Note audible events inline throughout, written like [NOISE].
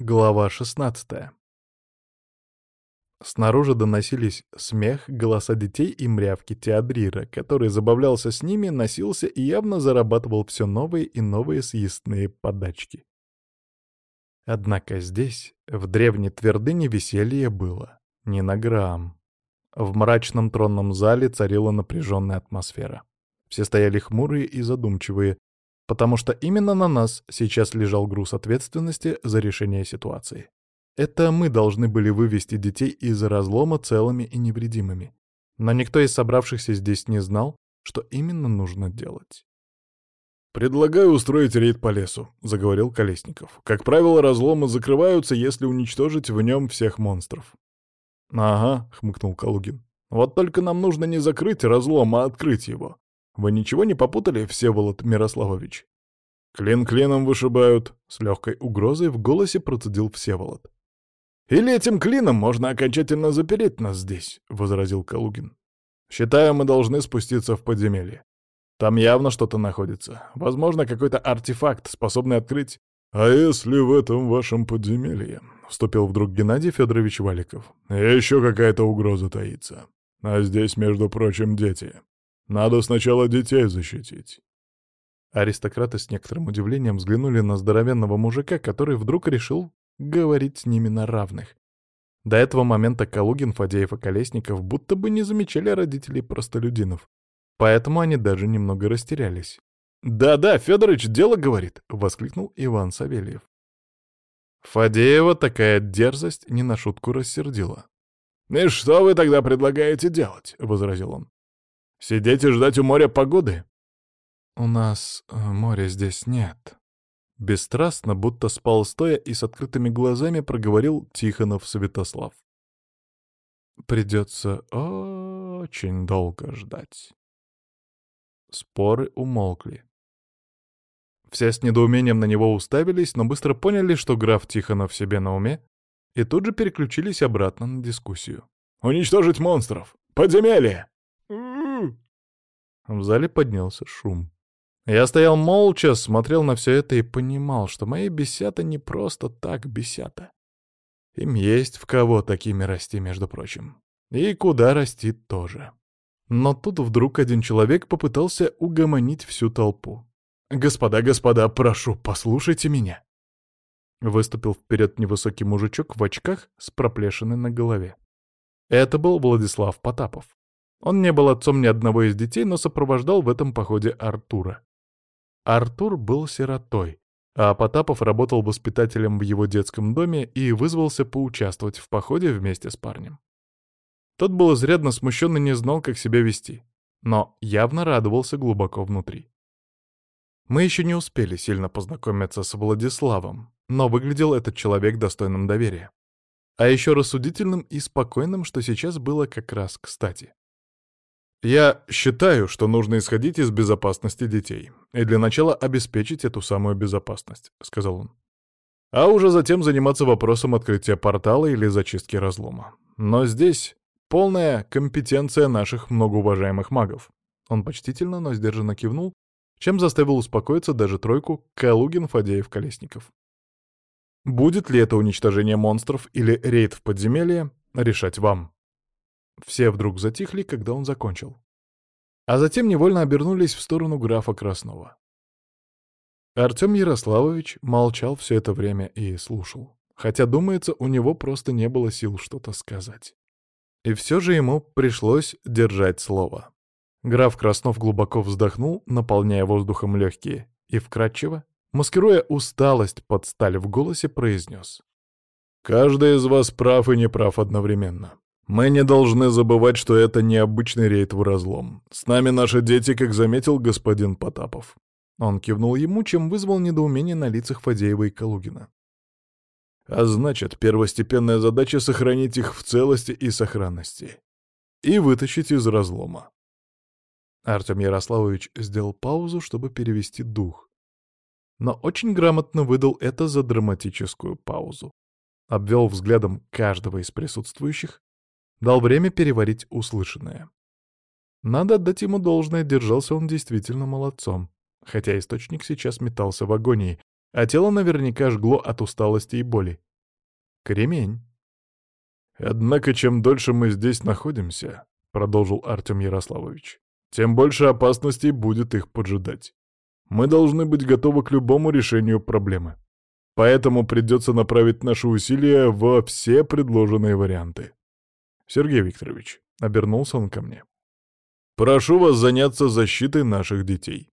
Глава 16 Снаружи доносились смех, голоса детей и мрявки Теодрира, который забавлялся с ними, носился и явно зарабатывал все новые и новые съестные подачки. Однако здесь, в древней твердыне, веселье было не на грамм. В мрачном тронном зале царила напряженная атмосфера. Все стояли хмурые и задумчивые, потому что именно на нас сейчас лежал груз ответственности за решение ситуации. Это мы должны были вывести детей из разлома целыми и невредимыми. Но никто из собравшихся здесь не знал, что именно нужно делать. «Предлагаю устроить рейд по лесу», — заговорил Колесников. «Как правило, разломы закрываются, если уничтожить в нем всех монстров». «Ага», — хмыкнул Калугин. «Вот только нам нужно не закрыть разлом, а открыть его. Вы ничего не попутали, Всеволод Мирославович?» «Клин клином вышибают», — с легкой угрозой в голосе процедил Всеволод. «Или этим клином можно окончательно запереть нас здесь», — возразил Калугин. «Считаю, мы должны спуститься в подземелье. Там явно что-то находится. Возможно, какой-то артефакт, способный открыть... «А если в этом вашем подземелье?» — вступил вдруг Геннадий Федорович Валиков. «Еще какая-то угроза таится. А здесь, между прочим, дети. Надо сначала детей защитить». Аристократы с некоторым удивлением взглянули на здоровенного мужика, который вдруг решил говорить с ними на равных. До этого момента Калугин, Фадеев и Колесников будто бы не замечали родителей простолюдинов. Поэтому они даже немного растерялись. «Да-да, Федорович дело говорит!» — воскликнул Иван Савельев. Фадеева такая дерзость не на шутку рассердила. «И что вы тогда предлагаете делать?» — возразил он. «Сидеть и ждать у моря погоды?» «У нас э, моря здесь нет». Бесстрастно, будто спал стоя и с открытыми глазами проговорил Тихонов Святослав. «Придется очень долго ждать». Споры умолкли. Все с недоумением на него уставились, но быстро поняли, что граф Тихонов себе на уме, и тут же переключились обратно на дискуссию. «Уничтожить монстров! Подземелье!» В зале поднялся шум. Я стоял молча, смотрел на все это и понимал, что мои бесята не просто так бесята. Им есть в кого такими расти, между прочим. И куда расти тоже. Но тут вдруг один человек попытался угомонить всю толпу. «Господа, господа, прошу, послушайте меня!» Выступил вперед невысокий мужичок в очках с проплешиной на голове. Это был Владислав Потапов. Он не был отцом ни одного из детей, но сопровождал в этом походе Артура. Артур был сиротой, а Потапов работал воспитателем в его детском доме и вызвался поучаствовать в походе вместе с парнем. Тот был изрядно смущен и не знал, как себя вести, но явно радовался глубоко внутри. Мы еще не успели сильно познакомиться с Владиславом, но выглядел этот человек достойным доверия. А еще рассудительным и спокойным, что сейчас было как раз кстати. «Я считаю, что нужно исходить из безопасности детей, и для начала обеспечить эту самую безопасность», — сказал он. «А уже затем заниматься вопросом открытия портала или зачистки разлома. Но здесь Полная компетенция наших многоуважаемых магов. Он почтительно, но сдержанно кивнул, чем заставил успокоиться даже тройку Калугин, Фадеев, Колесников. Будет ли это уничтожение монстров или рейд в подземелье, решать вам. Все вдруг затихли, когда он закончил. А затем невольно обернулись в сторону графа Краснова. Артем Ярославович молчал все это время и слушал, хотя, думается, у него просто не было сил что-то сказать. И все же ему пришлось держать слово. Граф Краснов глубоко вздохнул, наполняя воздухом легкие, и вкрадчиво, маскируя усталость под сталь в голосе, произнес. «Каждый из вас прав и не прав одновременно. Мы не должны забывать, что это необычный рейд в разлом. С нами наши дети, как заметил господин Потапов». Он кивнул ему, чем вызвал недоумение на лицах Фадеева и Калугина. А значит, первостепенная задача — сохранить их в целости и сохранности. И вытащить из разлома. Артем Ярославович сделал паузу, чтобы перевести дух. Но очень грамотно выдал это за драматическую паузу. Обвел взглядом каждого из присутствующих, дал время переварить услышанное. Надо отдать ему должное, держался он действительно молодцом, хотя источник сейчас метался в агонии, а тело наверняка жгло от усталости и боли. Кремень. Однако, чем дольше мы здесь находимся, — продолжил Артем Ярославович, — тем больше опасностей будет их поджидать. Мы должны быть готовы к любому решению проблемы. Поэтому придется направить наши усилия во все предложенные варианты. Сергей Викторович, — обернулся он ко мне, — прошу вас заняться защитой наших детей.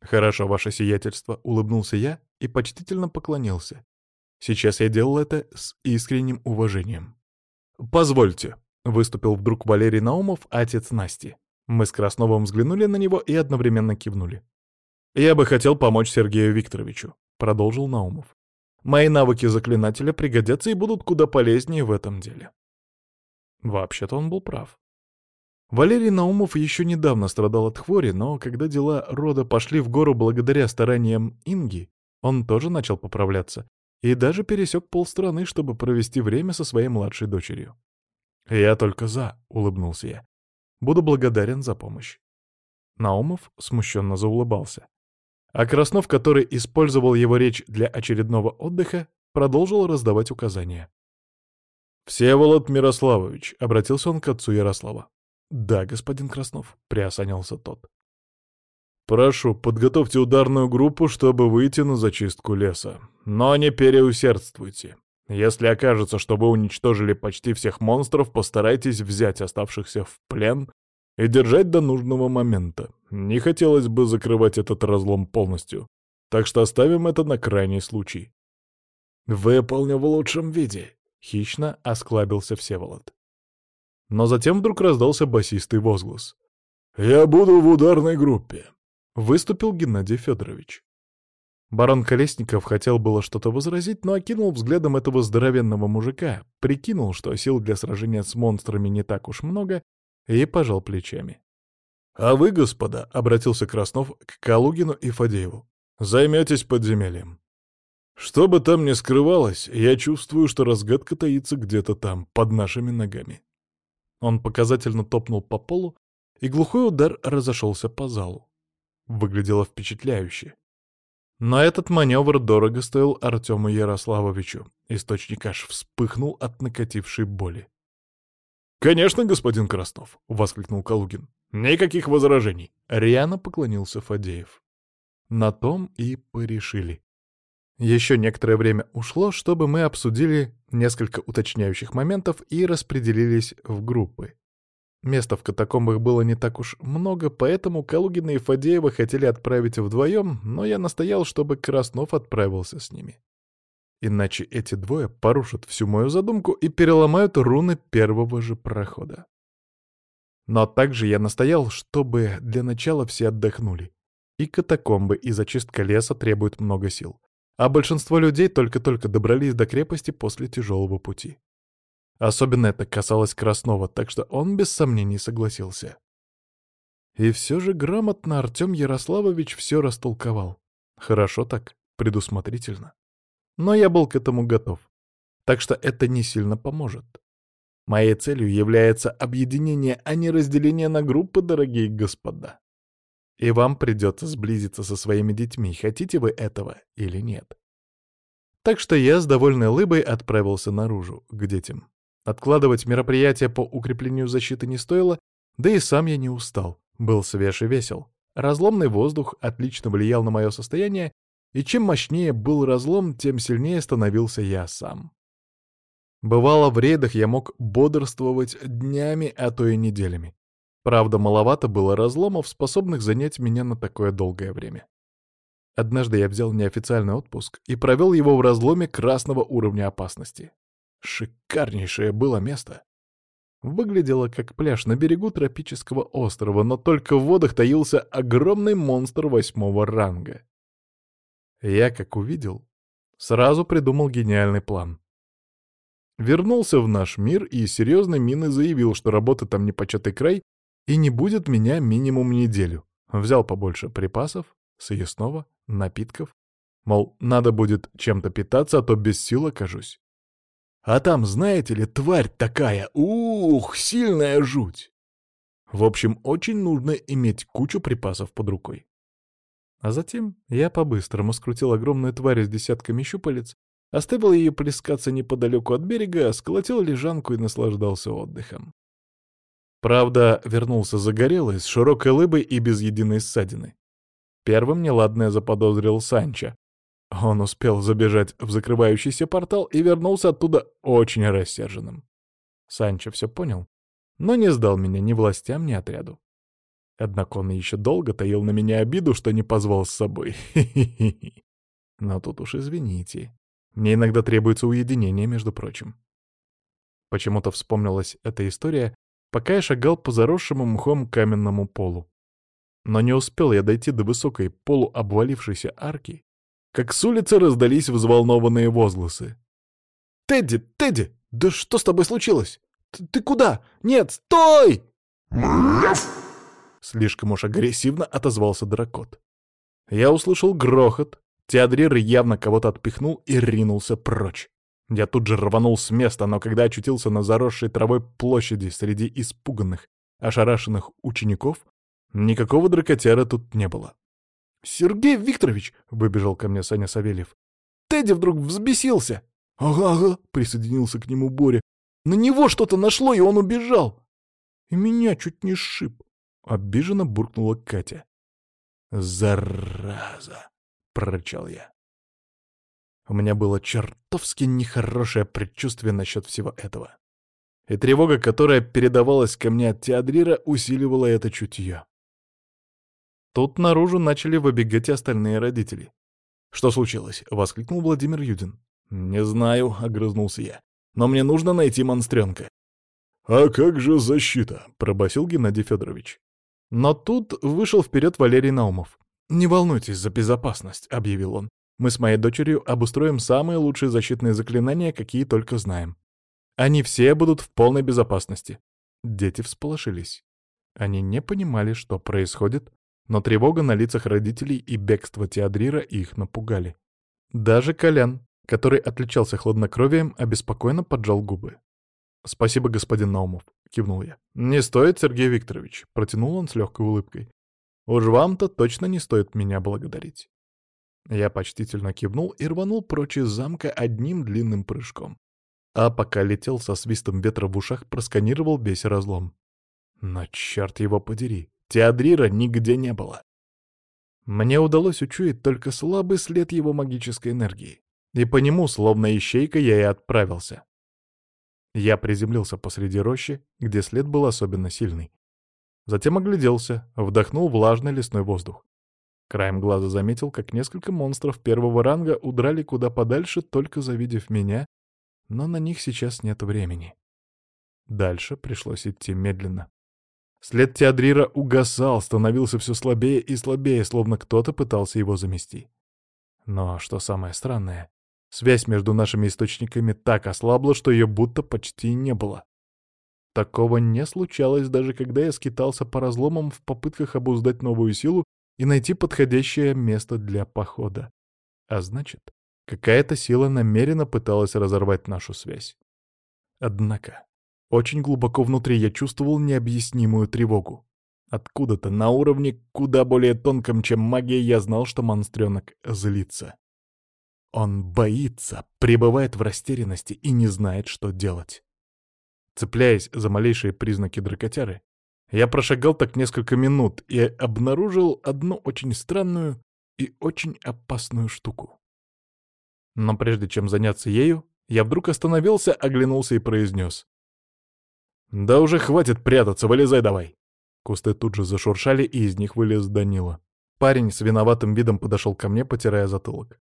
«Хорошо, ваше сиятельство», — улыбнулся я и почтительно поклонился. Сейчас я делал это с искренним уважением. «Позвольте», — выступил вдруг Валерий Наумов, отец Насти. Мы с Красновым взглянули на него и одновременно кивнули. «Я бы хотел помочь Сергею Викторовичу», — продолжил Наумов. «Мои навыки заклинателя пригодятся и будут куда полезнее в этом деле». Вообще-то он был прав. Валерий Наумов еще недавно страдал от хвори, но когда дела рода пошли в гору благодаря стараниям Инги, он тоже начал поправляться и даже пересек полстраны, чтобы провести время со своей младшей дочерью. «Я только за», — улыбнулся я. «Буду благодарен за помощь». Наумов смущенно заулыбался. А Краснов, который использовал его речь для очередного отдыха, продолжил раздавать указания. «Всеволод Мирославович», — обратился он к отцу Ярослава. «Да, господин Краснов», — приосанился тот. «Прошу, подготовьте ударную группу, чтобы выйти на зачистку леса. Но не переусердствуйте. Если окажется, что вы уничтожили почти всех монстров, постарайтесь взять оставшихся в плен и держать до нужного момента. Не хотелось бы закрывать этот разлом полностью, так что оставим это на крайний случай». «Выполню в лучшем виде», — хищно осклабился Всеволод. Но затем вдруг раздался басистый возглас. «Я буду в ударной группе», — выступил Геннадий Федорович. Барон Колесников хотел было что-то возразить, но окинул взглядом этого здоровенного мужика, прикинул, что сил для сражения с монстрами не так уж много, и пожал плечами. «А вы, господа», — обратился Краснов к Калугину и Фадееву, — «займетесь подземельем. Что бы там ни скрывалось, я чувствую, что разгадка таится где-то там, под нашими ногами. Он показательно топнул по полу, и глухой удар разошелся по залу. Выглядело впечатляюще. Но этот маневр дорого стоил Артему Ярославовичу. Источник аж вспыхнул от накатившей боли. «Конечно, господин Краснов!» — воскликнул Калугин. «Никаких возражений!» — рьяно поклонился Фадеев. На том и порешили. Еще некоторое время ушло, чтобы мы обсудили несколько уточняющих моментов и распределились в группы. Места в катакомбах было не так уж много, поэтому Калугина и Фадеева хотели отправить вдвоем, но я настоял, чтобы Краснов отправился с ними. Иначе эти двое порушат всю мою задумку и переломают руны первого же прохода. Но также я настоял, чтобы для начала все отдохнули. И катакомбы, и зачистка леса требуют много сил а большинство людей только-только добрались до крепости после тяжелого пути. Особенно это касалось Краснова, так что он без сомнений согласился. И все же грамотно Артем Ярославович все растолковал. Хорошо так, предусмотрительно. Но я был к этому готов, так что это не сильно поможет. Моей целью является объединение, а не разделение на группы, дорогие господа. И вам придется сблизиться со своими детьми, хотите вы этого или нет. Так что я с довольной лыбой отправился наружу, к детям. Откладывать мероприятия по укреплению защиты не стоило, да и сам я не устал, был свеж и весел. Разломный воздух отлично влиял на мое состояние, и чем мощнее был разлом, тем сильнее становился я сам. Бывало, в рейдах я мог бодрствовать днями, а то и неделями. Правда, маловато было разломов, способных занять меня на такое долгое время. Однажды я взял неофициальный отпуск и провел его в разломе красного уровня опасности. Шикарнейшее было место. Выглядело как пляж на берегу тропического острова, но только в водах таился огромный монстр восьмого ранга. Я, как увидел, сразу придумал гениальный план. Вернулся в наш мир и серьезной миной заявил, что работа там непочатый край и не будет меня минимум неделю. Взял побольше припасов, съестного, напитков. Мол, надо будет чем-то питаться, а то без сил окажусь. А там, знаете ли, тварь такая, ух, сильная жуть. В общем, очень нужно иметь кучу припасов под рукой. А затем я по-быстрому скрутил огромную тварь с десятками щупалец, оставил ее плескаться неподалеку от берега, сколотил лежанку и наслаждался отдыхом. Правда, вернулся загорелый, с широкой лыбой и без единой ссадины. Первым неладное заподозрил Санчо. Он успел забежать в закрывающийся портал и вернулся оттуда очень рассерженным. Санчо все понял, но не сдал меня ни властям, ни отряду. Однако он еще долго таил на меня обиду, что не позвал с собой. [LAUGHS] Но тут уж извините. Мне иногда требуется уединение, между прочим. Почему-то вспомнилась эта история, пока я шагал по заросшему мхом каменному полу. Но не успел я дойти до высокой полуобвалившейся арки, как с улицы раздались взволнованные возгласы. «Тедди! Тедди! Да что с тобой случилось? Ты, ты куда? Нет, стой!» Слишком уж агрессивно отозвался дракот. Я услышал грохот. Теодрир явно кого-то отпихнул и ринулся прочь. Я тут же рванул с места, но когда очутился на заросшей травой площади среди испуганных, ошарашенных учеников, никакого дракотяра тут не было. «Сергей Викторович!» — выбежал ко мне Саня Савельев. «Тедди вдруг взбесился!» «Ага, ага!» — присоединился к нему Боря. «На него что-то нашло, и он убежал!» «И меня чуть не сшиб!» — обиженно буркнула Катя. «Зараза!» — прорычал я. У меня было чертовски нехорошее предчувствие насчет всего этого. И тревога, которая передавалась ко мне от Теодрира, усиливала это чутье. Тут наружу начали выбегать и остальные родители. «Что случилось?» — воскликнул Владимир Юдин. «Не знаю», — огрызнулся я. «Но мне нужно найти монстренка». «А как же защита?» — пробасил Геннадий Федорович. Но тут вышел вперед Валерий Наумов. «Не волнуйтесь за безопасность», — объявил он. «Мы с моей дочерью обустроим самые лучшие защитные заклинания, какие только знаем. Они все будут в полной безопасности». Дети всполошились. Они не понимали, что происходит, но тревога на лицах родителей и бегство Теодрира их напугали. Даже Колян, который отличался хладнокровием, обеспокоенно поджал губы. «Спасибо, господин Наумов», — кивнул я. «Не стоит, Сергей Викторович», — протянул он с легкой улыбкой. «Уж вам-то точно не стоит меня благодарить». Я почтительно кивнул и рванул прочь из замка одним длинным прыжком. А пока летел со свистом ветра в ушах, просканировал весь разлом. Но черт его подери, Теодрира нигде не было. Мне удалось учуять только слабый след его магической энергии и по нему, словно ищейка, я и отправился. Я приземлился посреди рощи, где след был особенно сильный. Затем огляделся, вдохнул влажный лесной воздух. Краем глаза заметил, как несколько монстров первого ранга удрали куда подальше, только завидев меня, но на них сейчас нет времени. Дальше пришлось идти медленно. След Теодрира угасал, становился все слабее и слабее, словно кто-то пытался его замести. Но что самое странное, Связь между нашими источниками так ослабла, что ее будто почти не было. Такого не случалось, даже когда я скитался по разломам в попытках обуздать новую силу и найти подходящее место для похода. А значит, какая-то сила намеренно пыталась разорвать нашу связь. Однако, очень глубоко внутри я чувствовал необъяснимую тревогу. Откуда-то на уровне куда более тонком, чем магия, я знал, что монстренок злится. Он боится, пребывает в растерянности и не знает, что делать. Цепляясь за малейшие признаки дракотяры, я прошагал так несколько минут и обнаружил одну очень странную и очень опасную штуку. Но прежде чем заняться ею, я вдруг остановился, оглянулся и произнес. «Да уже хватит прятаться, вылезай давай!» Кусты тут же зашуршали, и из них вылез Данила. Парень с виноватым видом подошел ко мне, потирая затылок.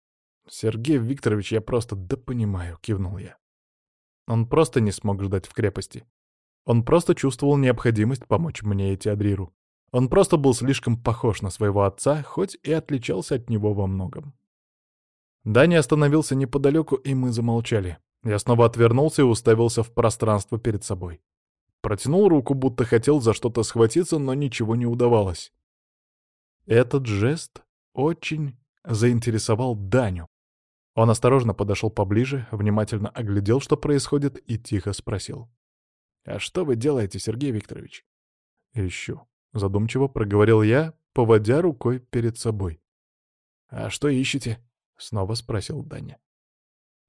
«Сергей Викторович, я просто да понимаю», — кивнул я. Он просто не смог ждать в крепости. Он просто чувствовал необходимость помочь мне и Теодриру. Он просто был слишком похож на своего отца, хоть и отличался от него во многом. Даня остановился неподалеку, и мы замолчали. Я снова отвернулся и уставился в пространство перед собой. Протянул руку, будто хотел за что-то схватиться, но ничего не удавалось. Этот жест очень заинтересовал Даню. Он осторожно подошел поближе, внимательно оглядел, что происходит, и тихо спросил. «А что вы делаете, Сергей Викторович?» «Ищу», — задумчиво проговорил я, поводя рукой перед собой. «А что ищете?» — снова спросил Даня.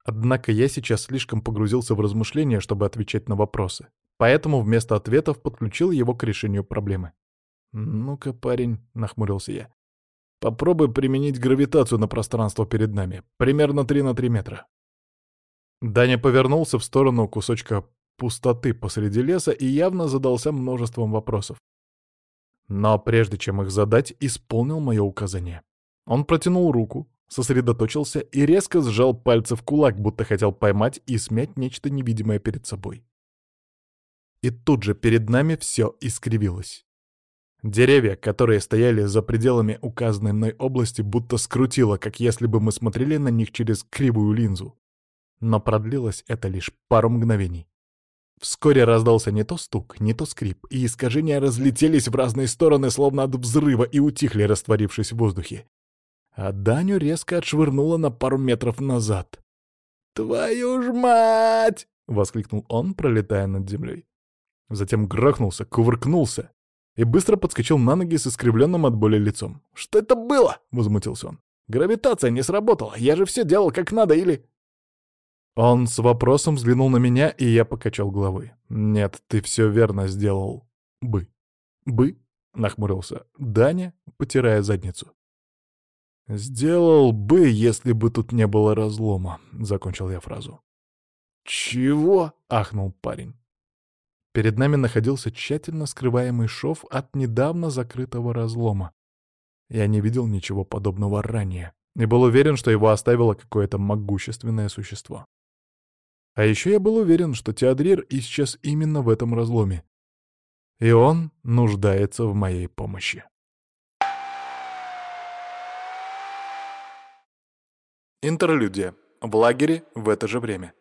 Однако я сейчас слишком погрузился в размышления, чтобы отвечать на вопросы. Поэтому вместо ответов подключил его к решению проблемы. «Ну-ка, парень», — нахмурился я, — «попробуй применить гравитацию на пространство перед нами, примерно 3 на 3 метра». Даня повернулся в сторону кусочка пустоты посреди леса и явно задался множеством вопросов. Но прежде чем их задать, исполнил мое указание. Он протянул руку, сосредоточился и резко сжал пальцы в кулак, будто хотел поймать и смять нечто невидимое перед собой. И тут же перед нами все искривилось. Деревья, которые стояли за пределами указанной мной области, будто скрутило, как если бы мы смотрели на них через кривую линзу. Но продлилось это лишь пару мгновений. Вскоре раздался не то стук, не то скрип, и искажения разлетелись в разные стороны, словно от взрыва, и утихли, растворившись в воздухе. А Даню резко отшвырнуло на пару метров назад. «Твою ж мать!» — воскликнул он, пролетая над землей. Затем грохнулся, кувыркнулся и быстро подскочил на ноги с искривленным от боли лицом. «Что это было?» — возмутился он. «Гравитация не сработала, я же все делал как надо, или...» Он с вопросом взглянул на меня, и я покачал головой. «Нет, ты все верно сделал. Бы». «Бы?» — нахмурился Даня, потирая задницу. «Сделал бы, если бы тут не было разлома», — закончил я фразу. «Чего?» — ахнул парень. Перед нами находился тщательно скрываемый шов от недавно закрытого разлома. Я не видел ничего подобного ранее и был уверен, что его оставило какое-то могущественное существо. А еще я был уверен, что Теодрир исчез именно в этом разломе. И он нуждается в моей помощи. Интерлюдия. В лагере в это же время.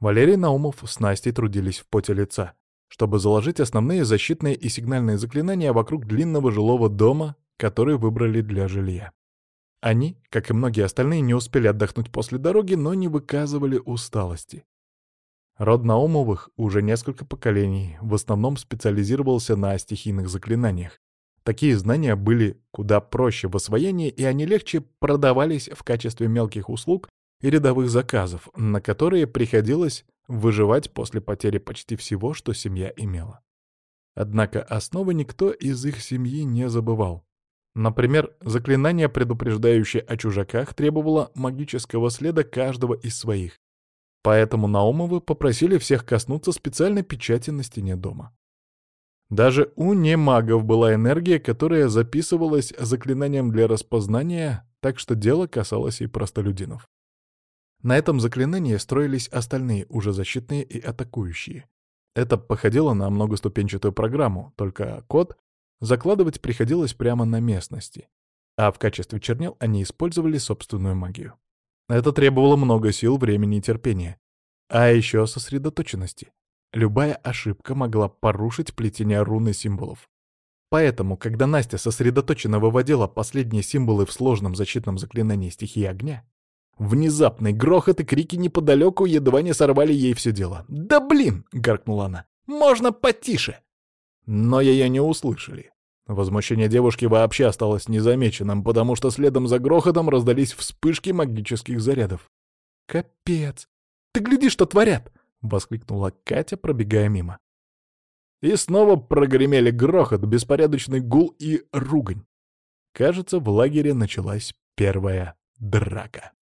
Валерий Наумов с Настей трудились в поте лица, чтобы заложить основные защитные и сигнальные заклинания вокруг длинного жилого дома, который выбрали для жилья. Они, как и многие остальные, не успели отдохнуть после дороги, но не выказывали усталости. Род Наумовых уже несколько поколений в основном специализировался на стихийных заклинаниях. Такие знания были куда проще в освоении, и они легче продавались в качестве мелких услуг и рядовых заказов, на которые приходилось выживать после потери почти всего, что семья имела. Однако основы никто из их семьи не забывал. Например, заклинание, предупреждающее о чужаках, требовало магического следа каждого из своих. Поэтому Наумовы попросили всех коснуться специальной печати на стене дома. Даже у немагов была энергия, которая записывалась заклинанием для распознания, так что дело касалось и простолюдинов. На этом заклинании строились остальные, уже защитные и атакующие. Это походило на многоступенчатую программу, только код Закладывать приходилось прямо на местности, а в качестве чернил они использовали собственную магию. Это требовало много сил, времени и терпения, а еще сосредоточенности. Любая ошибка могла порушить плетение рун и символов. Поэтому, когда Настя сосредоточенно выводила последние символы в сложном защитном заклинании стихии огня, внезапный грохот и крики неподалеку едва не сорвали ей все дело. «Да блин!» — гаркнула она. «Можно потише!» Но ее не услышали. Возмущение девушки вообще осталось незамеченным, потому что следом за грохотом раздались вспышки магических зарядов. «Капец! Ты гляди, что творят!» — воскликнула Катя, пробегая мимо. И снова прогремели грохот, беспорядочный гул и ругань. Кажется, в лагере началась первая драка.